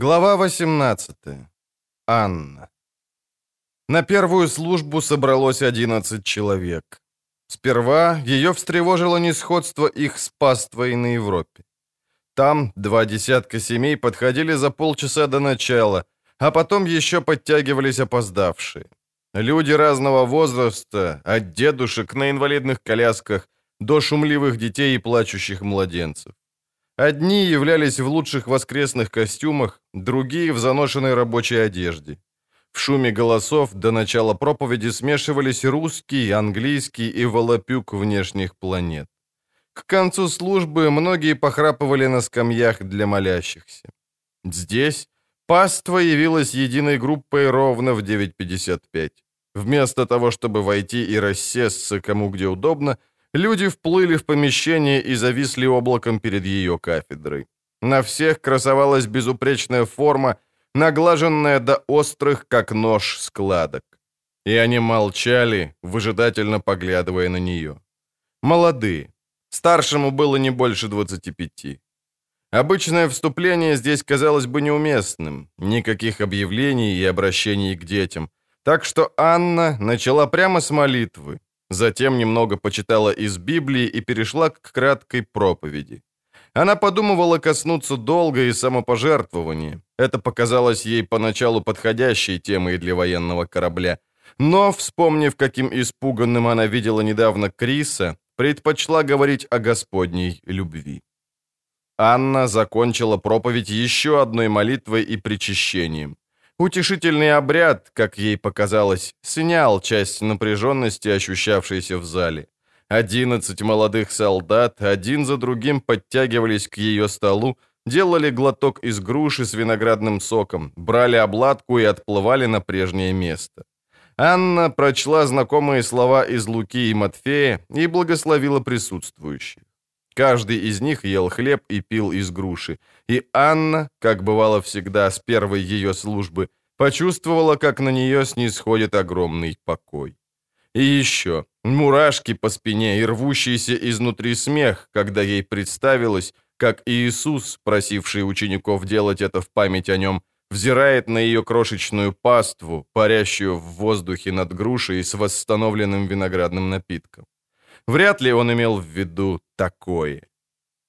Глава 18. Анна. На первую службу собралось 11 человек. Сперва ее встревожило несходство их с паствой на Европе. Там два десятка семей подходили за полчаса до начала, а потом еще подтягивались опоздавшие. Люди разного возраста, от дедушек на инвалидных колясках до шумливых детей и плачущих младенцев. Одни являлись в лучших воскресных костюмах, другие в заношенной рабочей одежде. В шуме голосов до начала проповеди смешивались русский, английский и волопюк внешних планет. К концу службы многие похрапывали на скамьях для молящихся. Здесь паства явилась единой группой ровно в 9.55. Вместо того, чтобы войти и рассесться кому где удобно, Люди вплыли в помещение и зависли облаком перед ее кафедрой. На всех красовалась безупречная форма, наглаженная до острых, как нож, складок. И они молчали, выжидательно поглядывая на нее. Молодые. Старшему было не больше 25. Обычное вступление здесь казалось бы неуместным, никаких объявлений и обращений к детям. Так что Анна начала прямо с молитвы, Затем немного почитала из Библии и перешла к краткой проповеди. Она подумывала коснуться долга и самопожертвования. Это показалось ей поначалу подходящей темой для военного корабля. Но, вспомнив, каким испуганным она видела недавно Криса, предпочла говорить о Господней любви. Анна закончила проповедь еще одной молитвой и причащением. Утешительный обряд, как ей показалось, снял часть напряженности, ощущавшейся в зале. Одиннадцать молодых солдат один за другим подтягивались к ее столу, делали глоток из груши с виноградным соком, брали обладку и отплывали на прежнее место. Анна прочла знакомые слова из Луки и Матфея и благословила присутствующих. Каждый из них ел хлеб и пил из груши. И Анна, как бывало всегда с первой ее службы, почувствовала, как на нее снисходит огромный покой. И еще мурашки по спине и рвущийся изнутри смех, когда ей представилось, как Иисус, просивший учеников делать это в память о нем, взирает на ее крошечную паству, парящую в воздухе над грушей с восстановленным виноградным напитком. Вряд ли он имел в виду такое.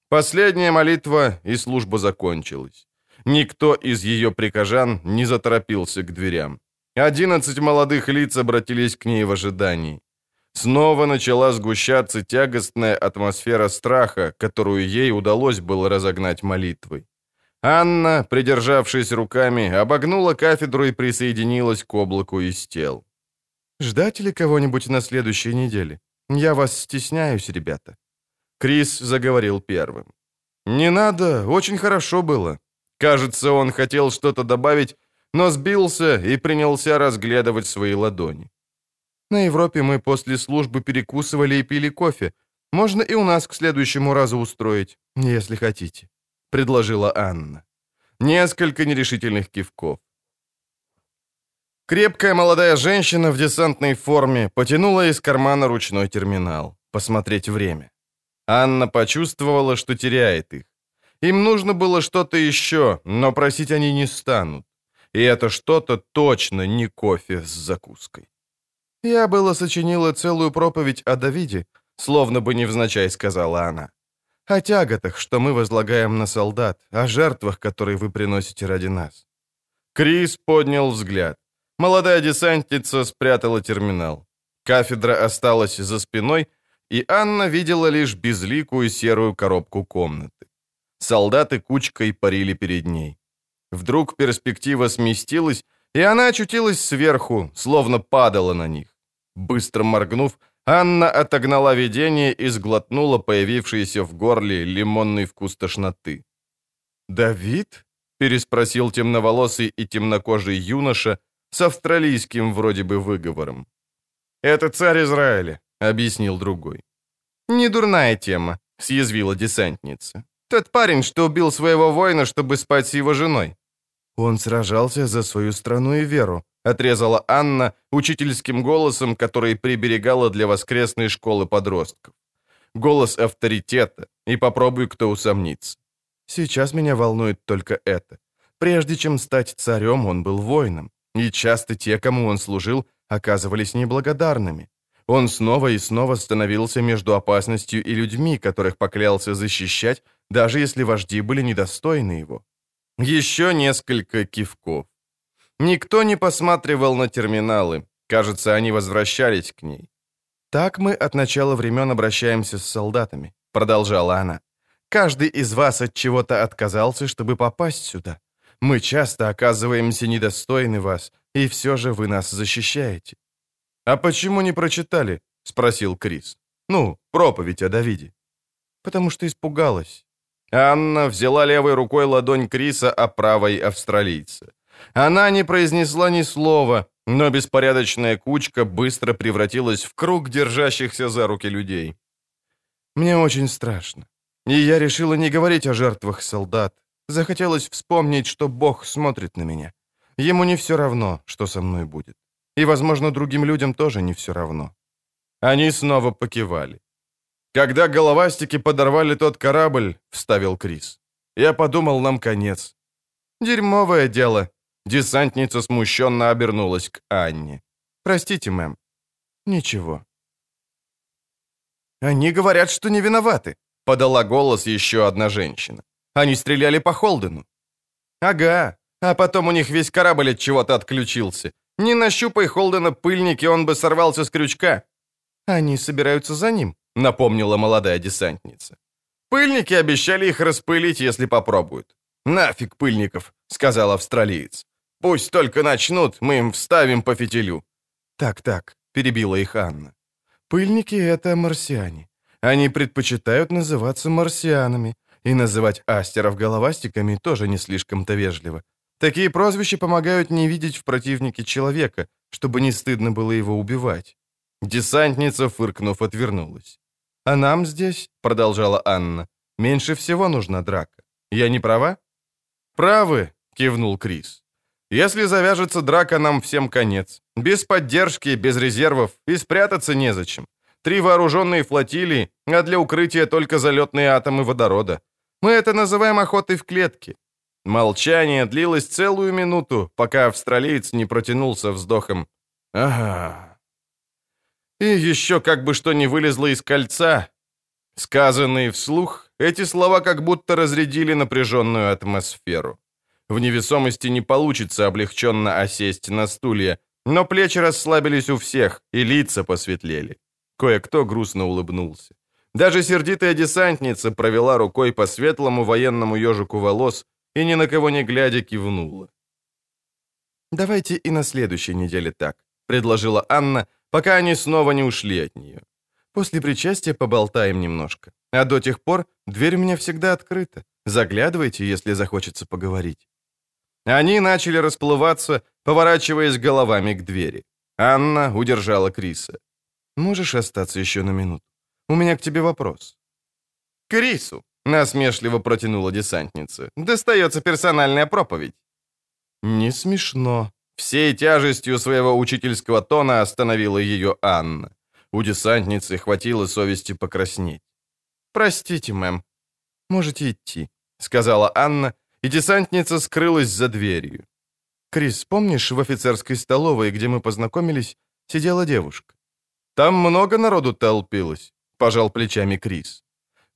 Последняя молитва и служба закончилась. Никто из ее прихожан не заторопился к дверям. Одиннадцать молодых лиц обратились к ней в ожидании. Снова начала сгущаться тягостная атмосфера страха, которую ей удалось было разогнать молитвой. Анна, придержавшись руками, обогнула кафедру и присоединилась к облаку из тел. «Ждать ли кого-нибудь на следующей неделе?» «Я вас стесняюсь, ребята». Крис заговорил первым. «Не надо, очень хорошо было». Кажется, он хотел что-то добавить, но сбился и принялся разглядывать свои ладони. «На Европе мы после службы перекусывали и пили кофе. Можно и у нас к следующему разу устроить, если хотите», — предложила Анна. Несколько нерешительных кивков. Крепкая молодая женщина в десантной форме потянула из кармана ручной терминал. Посмотреть время. Анна почувствовала, что теряет их. Им нужно было что-то еще, но просить они не станут. И это что-то точно не кофе с закуской. «Я было сочинила целую проповедь о Давиде», словно бы невзначай сказала она. «О тяготах, что мы возлагаем на солдат, о жертвах, которые вы приносите ради нас». Крис поднял взгляд. Молодая десантница спрятала терминал. Кафедра осталась за спиной, и Анна видела лишь безликую серую коробку комнаты. Солдаты кучкой парили перед ней. Вдруг перспектива сместилась, и она очутилась сверху, словно падала на них. Быстро моргнув, Анна отогнала видение и сглотнула появившийся в горле лимонный вкус тошноты. «Давид?» — переспросил темноволосый и темнокожий юноша, с австралийским вроде бы выговором. «Это царь Израиля», — объяснил другой. «Не дурная тема», — съязвила десантница. «Тот парень, что убил своего воина, чтобы спать с его женой». «Он сражался за свою страну и веру», — отрезала Анна учительским голосом, который приберегала для воскресной школы подростков. Голос авторитета, и попробуй кто усомнится. Сейчас меня волнует только это. Прежде чем стать царем, он был воином, и часто те, кому он служил, оказывались неблагодарными. Он снова и снова становился между опасностью и людьми, которых поклялся защищать, даже если вожди были недостойны его. Еще несколько кивков. Никто не посматривал на терминалы. Кажется, они возвращались к ней. «Так мы от начала времен обращаемся с солдатами», — продолжала она. «Каждый из вас от чего-то отказался, чтобы попасть сюда. Мы часто оказываемся недостойны вас, и все же вы нас защищаете». «А почему не прочитали?» — спросил Крис. «Ну, проповедь о Давиде». «Потому что испугалась». Анна взяла левой рукой ладонь Криса, а правой — австралийца. Она не произнесла ни слова, но беспорядочная кучка быстро превратилась в круг держащихся за руки людей. Мне очень страшно. И я решила не говорить о жертвах солдат. Захотелось вспомнить, что Бог смотрит на меня. Ему не все равно, что со мной будет. И, возможно, другим людям тоже не все равно. Они снова покивали. «Когда головастики подорвали тот корабль», — вставил Крис, — «я подумал, нам конец». «Дерьмовое дело», Десантница смущенно обернулась к Анне. «Простите, мэм». «Ничего». «Они говорят, что не виноваты», — подала голос еще одна женщина. «Они стреляли по Холдену». «Ага, а потом у них весь корабль от чего-то отключился. Не нащупай Холдена пыльники, он бы сорвался с крючка». «Они собираются за ним», — напомнила молодая десантница. «Пыльники обещали их распылить, если попробуют». «Нафиг пыльников», — сказал австралиец. Пусть только начнут, мы им вставим по фитилю». «Так-так», — перебила их Анна. «Пыльники — это марсиане. Они предпочитают называться марсианами, и называть астеров головастиками тоже не слишком-то вежливо. Такие прозвища помогают не видеть в противнике человека, чтобы не стыдно было его убивать». Десантница, фыркнув, отвернулась. «А нам здесь, — продолжала Анна, — меньше всего нужна драка. Я не права?» «Правы», — кивнул Крис. Если завяжется драка, нам всем конец. Без поддержки, без резервов и спрятаться незачем. Три вооруженные флотилии, а для укрытия только залетные атомы водорода. Мы это называем охотой в клетке. Молчание длилось целую минуту, пока австралиец не протянулся вздохом. «Ага». И еще как бы что не вылезло из кольца. Сказанные вслух, эти слова как будто разрядили напряженную атмосферу. В невесомости не получится облегченно осесть на стулья, но плечи расслабились у всех, и лица посветлели. Кое-кто грустно улыбнулся. Даже сердитая десантница провела рукой по светлому военному ежику волос и ни на кого не глядя кивнула. «Давайте и на следующей неделе так», — предложила Анна, пока они снова не ушли от нее. «После причастия поболтаем немножко. А до тех пор дверь у меня всегда открыта. Заглядывайте, если захочется поговорить». Они начали расплываться, поворачиваясь головами к двери. Анна удержала Криса. «Можешь остаться еще на минуту? У меня к тебе вопрос». «Крису», — насмешливо протянула десантница, — «достается персональная проповедь». «Не смешно». Всей тяжестью своего учительского тона остановила ее Анна. У десантницы хватило совести покраснеть. «Простите, мэм. Можете идти», — сказала Анна и десантница скрылась за дверью. «Крис, помнишь, в офицерской столовой, где мы познакомились, сидела девушка?» «Там много народу толпилось», — пожал плечами Крис.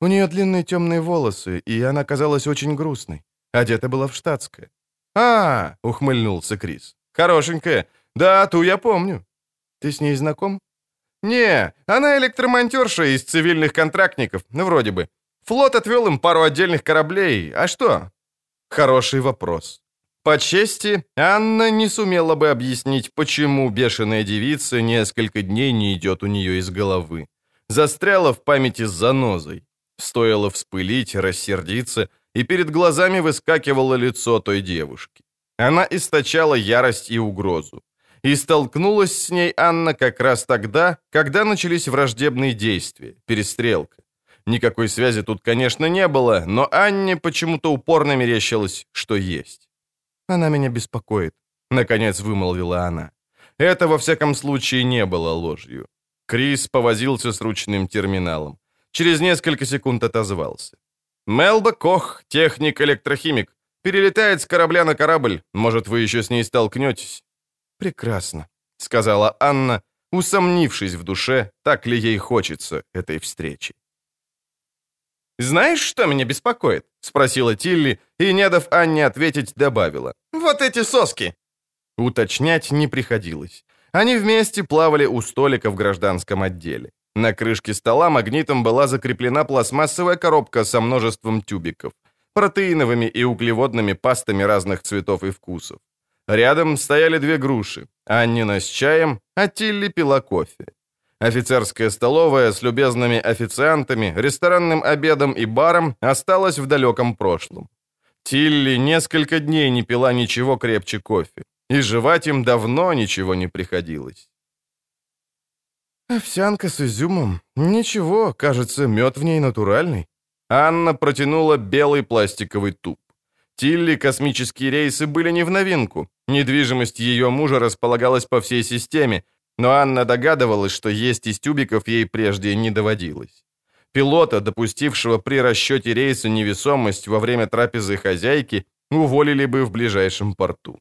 У нее длинные темные волосы, и она казалась очень грустной. Одета была в штатское. «А, — ухмыльнулся Крис, — хорошенькая. Да, ту я помню. Ты с ней знаком?» «Не, она электромонтерша из цивильных контрактников, ну, вроде бы. Флот отвел им пару отдельных кораблей. А что? Хороший вопрос. По чести, Анна не сумела бы объяснить, почему бешеная девица несколько дней не идет у нее из головы. Застряла в памяти с занозой. Стоило вспылить, рассердиться, и перед глазами выскакивало лицо той девушки. Она источала ярость и угрозу. И столкнулась с ней Анна как раз тогда, когда начались враждебные действия, перестрелка. Никакой связи тут, конечно, не было, но Анне почему-то упорно мерещилось, что есть. «Она меня беспокоит», — наконец вымолвила она. Это, во всяком случае, не было ложью. Крис повозился с ручным терминалом. Через несколько секунд отозвался. «Мелба Кох, техник-электрохимик. Перелетает с корабля на корабль. Может, вы еще с ней столкнетесь?» «Прекрасно», — сказала Анна, усомнившись в душе, так ли ей хочется этой встречи. «Знаешь, что меня беспокоит?» — спросила Тилли, и, не дав Анне ответить, добавила. «Вот эти соски!» Уточнять не приходилось. Они вместе плавали у столика в гражданском отделе. На крышке стола магнитом была закреплена пластмассовая коробка со множеством тюбиков, протеиновыми и углеводными пастами разных цветов и вкусов. Рядом стояли две груши, Аннина с чаем, а Тилли пила кофе. Офицерская столовая с любезными официантами, ресторанным обедом и баром осталась в далеком прошлом. Тилли несколько дней не пила ничего крепче кофе, и жевать им давно ничего не приходилось. «Овсянка с изюмом. Ничего, кажется, мед в ней натуральный». Анна протянула белый пластиковый туб. Тилли космические рейсы были не в новинку. Недвижимость ее мужа располагалась по всей системе, но Анна догадывалась, что есть из тюбиков ей прежде не доводилось. Пилота, допустившего при расчете рейса невесомость во время трапезы хозяйки, уволили бы в ближайшем порту.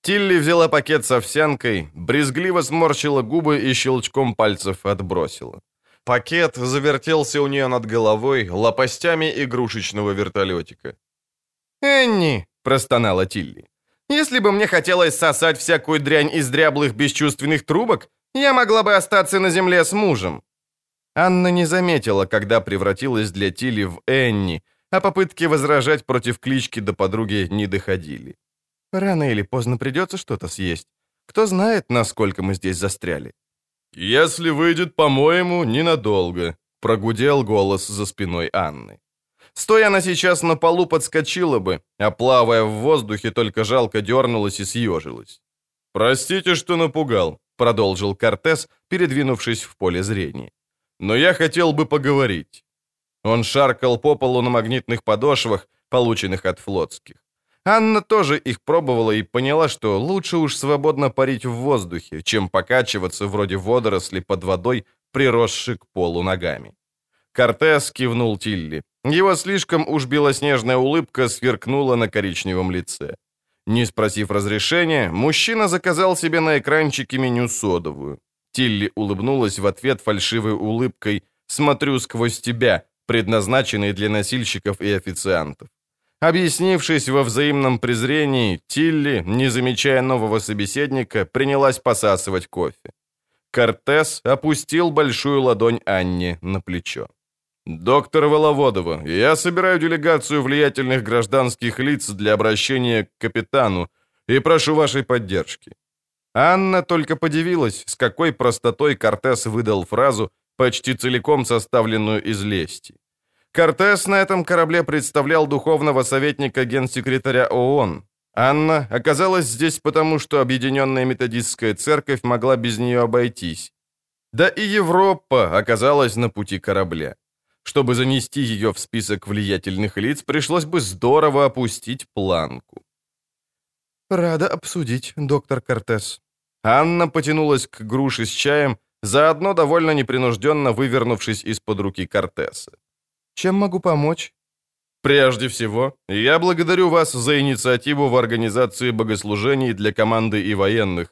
Тилли взяла пакет с овсянкой, брезгливо сморщила губы и щелчком пальцев отбросила. Пакет завертелся у нее над головой лопастями игрушечного вертолетика. «Энни!» – простонала Тилли. «Если бы мне хотелось сосать всякую дрянь из дряблых бесчувственных трубок, я могла бы остаться на земле с мужем». Анна не заметила, когда превратилась для Тилли в Энни, а попытки возражать против клички до подруги не доходили. Рано или поздно придется что-то съесть. Кто знает, насколько мы здесь застряли. «Если выйдет, по-моему, ненадолго», — прогудел голос за спиной Анны. Стоя она сейчас на полу подскочила бы, а плавая в воздухе, только жалко дернулась и съежилась. «Простите, что напугал», — продолжил Кортес, передвинувшись в поле зрения. «Но я хотел бы поговорить». Он шаркал по полу на магнитных подошвах, полученных от флотских. Анна тоже их пробовала и поняла, что лучше уж свободно парить в воздухе, чем покачиваться вроде водоросли под водой, приросши к полу ногами. Кортес кивнул Тилли. Его слишком уж белоснежная улыбка сверкнула на коричневом лице. Не спросив разрешения, мужчина заказал себе на экранчике меню содовую. Тилли улыбнулась в ответ фальшивой улыбкой «Смотрю сквозь тебя», предназначенной для носильщиков и официантов. Объяснившись во взаимном презрении, Тилли, не замечая нового собеседника, принялась посасывать кофе. Кортес опустил большую ладонь Анне на плечо. «Доктор Воловодова, я собираю делегацию влиятельных гражданских лиц для обращения к капитану и прошу вашей поддержки». Анна только подивилась, с какой простотой Кортес выдал фразу, почти целиком составленную из лести. Кортес на этом корабле представлял духовного советника генсекретаря ООН. Анна оказалась здесь потому, что Объединенная Методистская Церковь могла без нее обойтись. Да и Европа оказалась на пути корабля. Чтобы занести ее в список влиятельных лиц, пришлось бы здорово опустить планку. «Рада обсудить, доктор Кортес». Анна потянулась к груше с чаем, заодно довольно непринужденно вывернувшись из-под руки Кортеса. Чем могу помочь?» «Прежде всего, я благодарю вас за инициативу в организации богослужений для команды и военных.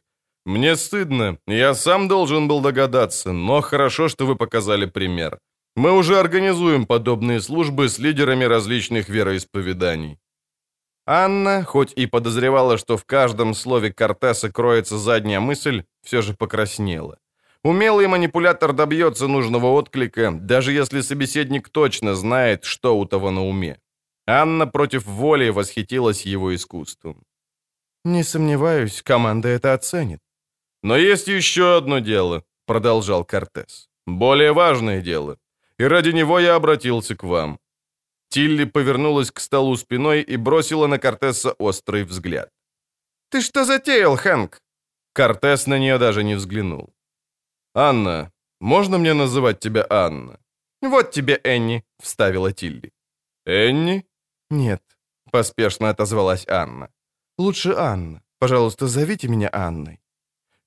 Мне стыдно, я сам должен был догадаться, но хорошо, что вы показали пример. Мы уже организуем подобные службы с лидерами различных вероисповеданий». Анна, хоть и подозревала, что в каждом слове Кортеса кроется задняя мысль, все же покраснела. Умелый манипулятор добьется нужного отклика, даже если собеседник точно знает, что у того на уме. Анна против воли восхитилась его искусством. «Не сомневаюсь, команда это оценит». «Но есть еще одно дело», — продолжал Кортес. «Более важное дело. И ради него я обратился к вам». Тилли повернулась к столу спиной и бросила на Кортеса острый взгляд. «Ты что затеял, Хэнк?» Кортес на нее даже не взглянул. «Анна, можно мне называть тебя Анна?» «Вот тебе Энни», — вставила Тилли. «Энни?» «Нет», — поспешно отозвалась Анна. «Лучше Анна. Пожалуйста, зовите меня Анной».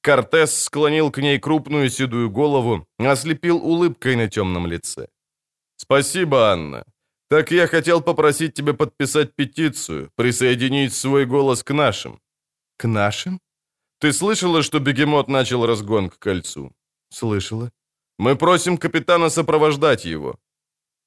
Кортес склонил к ней крупную седую голову, ослепил улыбкой на темном лице. «Спасибо, Анна. Так я хотел попросить тебя подписать петицию, присоединить свой голос к нашим». «К нашим?» «Ты слышала, что бегемот начал разгон к кольцу?» «Слышала». «Мы просим капитана сопровождать его».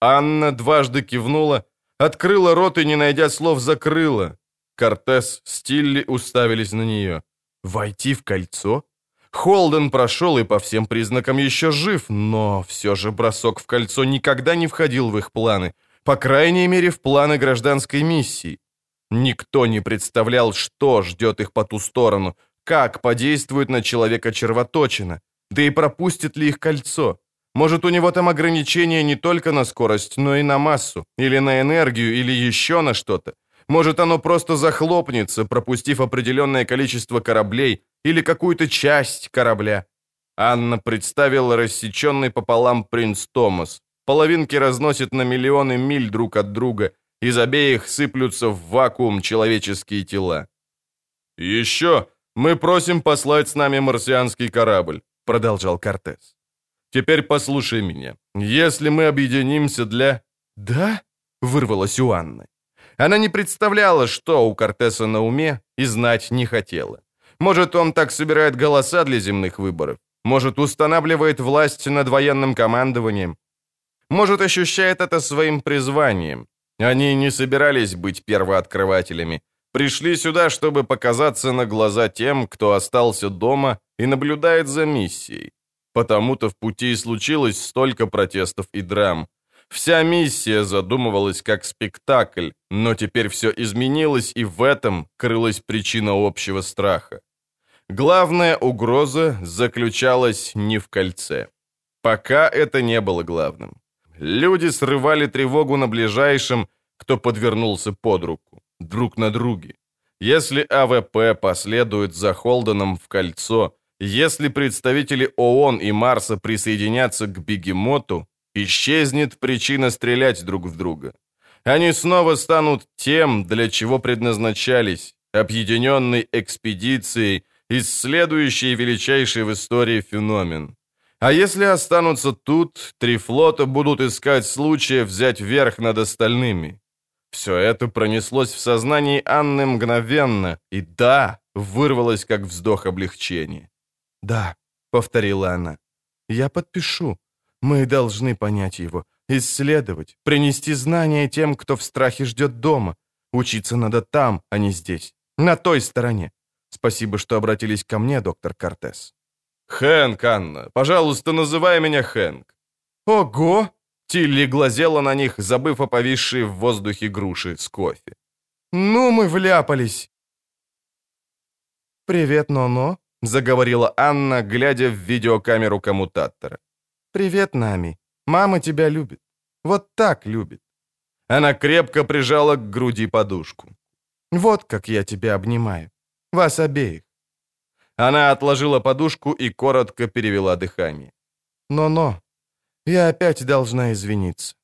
Анна дважды кивнула, открыла рот и, не найдя слов, закрыла. Кортес с Тилли уставились на нее. «Войти в кольцо?» Холден прошел и по всем признакам еще жив, но все же бросок в кольцо никогда не входил в их планы, по крайней мере в планы гражданской миссии. Никто не представлял, что ждет их по ту сторону, как подействует на человека червоточина, да и пропустит ли их кольцо. Может, у него там ограничения не только на скорость, но и на массу, или на энергию, или еще на что-то. Может, оно просто захлопнется, пропустив определенное количество кораблей или какую-то часть корабля. Анна представила рассеченный пополам принц Томас. Половинки разносит на миллионы миль друг от друга, из обеих сыплются в вакуум человеческие тела. «Еще мы просим послать с нами марсианский корабль», — продолжал Кортес. «Теперь послушай меня. Если мы объединимся для...» «Да?» — вырвалось у Анны. Она не представляла, что у Кортеса на уме, и знать не хотела. Может, он так собирает голоса для земных выборов? Может, устанавливает власть над военным командованием? Может, ощущает это своим призванием? Они не собирались быть первооткрывателями. Пришли сюда, чтобы показаться на глаза тем, кто остался дома и наблюдает за миссией. Потому-то в пути и случилось столько протестов и драм. Вся миссия задумывалась как спектакль, но теперь все изменилось, и в этом крылась причина общего страха. Главная угроза заключалась не в кольце. Пока это не было главным. Люди срывали тревогу на ближайшем, кто подвернулся под руку, друг на друге. Если АВП последует за Холденом в кольцо, если представители ООН и Марса присоединятся к бегемоту, исчезнет причина стрелять друг в друга. Они снова станут тем, для чего предназначались, объединенной экспедицией, исследующей величайший в истории феномен. А если останутся тут, три флота будут искать случая взять верх над остальными. Все это пронеслось в сознании Анны мгновенно, и да, вырвалось как вздох облегчения. «Да», — повторила она, — «я подпишу. Мы должны понять его, исследовать, принести знания тем, кто в страхе ждет дома. Учиться надо там, а не здесь, на той стороне. Спасибо, что обратились ко мне, доктор Кортес». «Хэнк, Анна, пожалуйста, называй меня Хэнк». «Ого!» Тилли глазела на них, забыв о повисшей в воздухе груши с кофе. «Ну, мы вляпались!» «Привет, Ноно», — заговорила Анна, глядя в видеокамеру коммутатора. «Привет, Нами. Мама тебя любит. Вот так любит». Она крепко прижала к груди подушку. «Вот как я тебя обнимаю. Вас обеих». Она отложила подушку и коротко перевела дыхание. «Но-но, я опять должна извиниться.